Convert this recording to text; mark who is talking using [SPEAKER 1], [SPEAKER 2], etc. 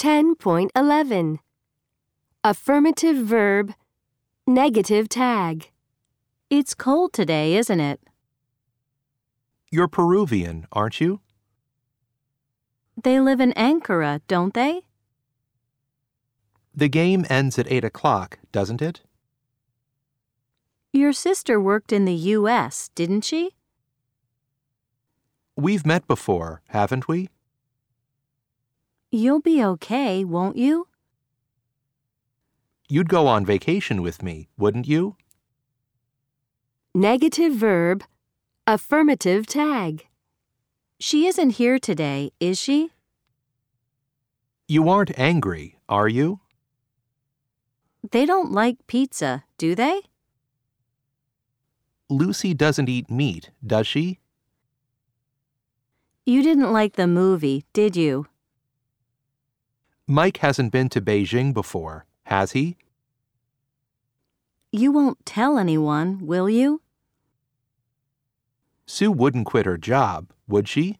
[SPEAKER 1] 10.11 Affirmative verb, negative tag.
[SPEAKER 2] It's cold today, isn't it?
[SPEAKER 3] You're Peruvian, aren't you?
[SPEAKER 2] They live in Ankara, don't they?
[SPEAKER 3] The game ends at 8 o'clock, doesn't it?
[SPEAKER 2] Your sister worked in the U.S., didn't she?
[SPEAKER 3] We've met before, haven't we?
[SPEAKER 2] You'll be okay, won't you?
[SPEAKER 3] You'd go on vacation with me, wouldn't you?
[SPEAKER 1] Negative verb, affirmative tag.
[SPEAKER 2] She isn't here today, is she?
[SPEAKER 3] You aren't angry, are you?
[SPEAKER 2] They don't like pizza, do they?
[SPEAKER 3] Lucy doesn't eat meat, does she?
[SPEAKER 2] You didn't like the movie, did you?
[SPEAKER 3] Mike hasn't been to Beijing before, has he?
[SPEAKER 2] You won't tell anyone, will you?
[SPEAKER 3] Sue wouldn't quit her job, would she?